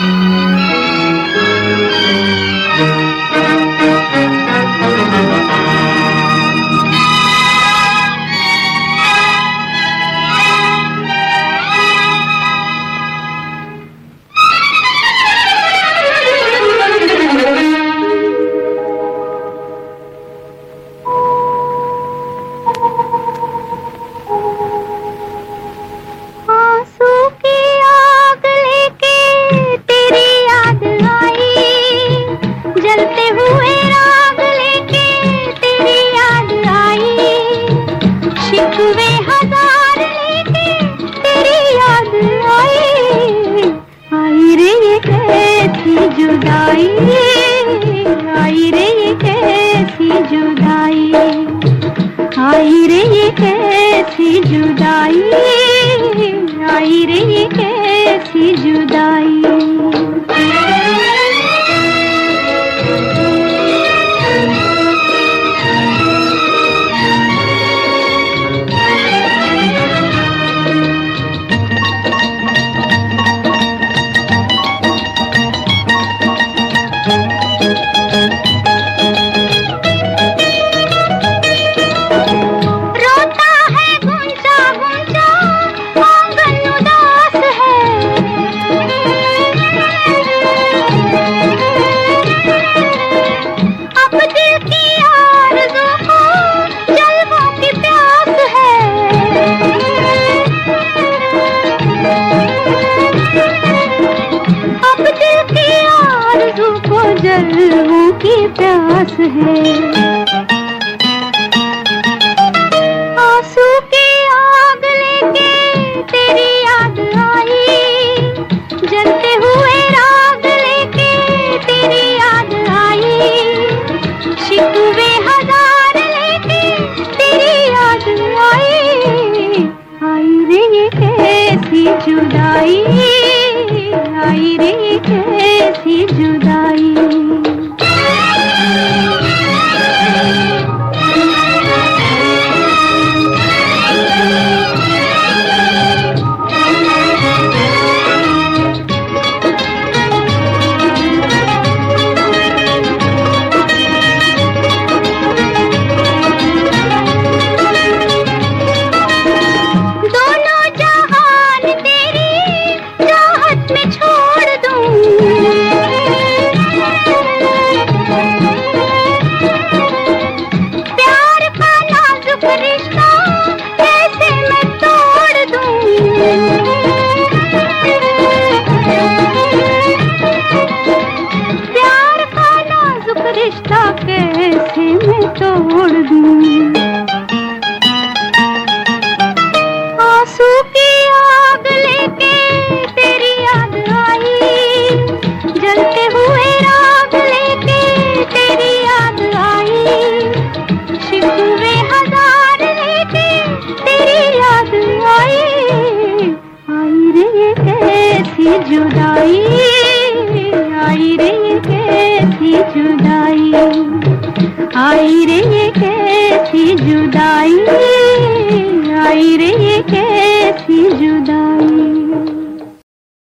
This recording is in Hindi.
जुदाई आई कैसी जुदाई? आई रे ये कैसी जुदाई? जलवों की प्यास है। आँसू की आग लेके तेरी याद आई। जलते हुए राग लेके तेरी याद आई। शिकवे हज़ार लेके तेरी याद आई। आई रे ये कैसी जुदाई, आई रे कैसी जुदाई। रिश्ता कैसे मैं तोड़ दूँ? आँसू की आग लेके तेरी याद आई। जलते हुए राग लेके तेरी याद आई। शिकवे हज़ार लेके तेरी याद आई। आई रे कैसी जुदाई। जुदाई आई रे ये कैसी जुदाई? आई रे ये कैसी जुदाई?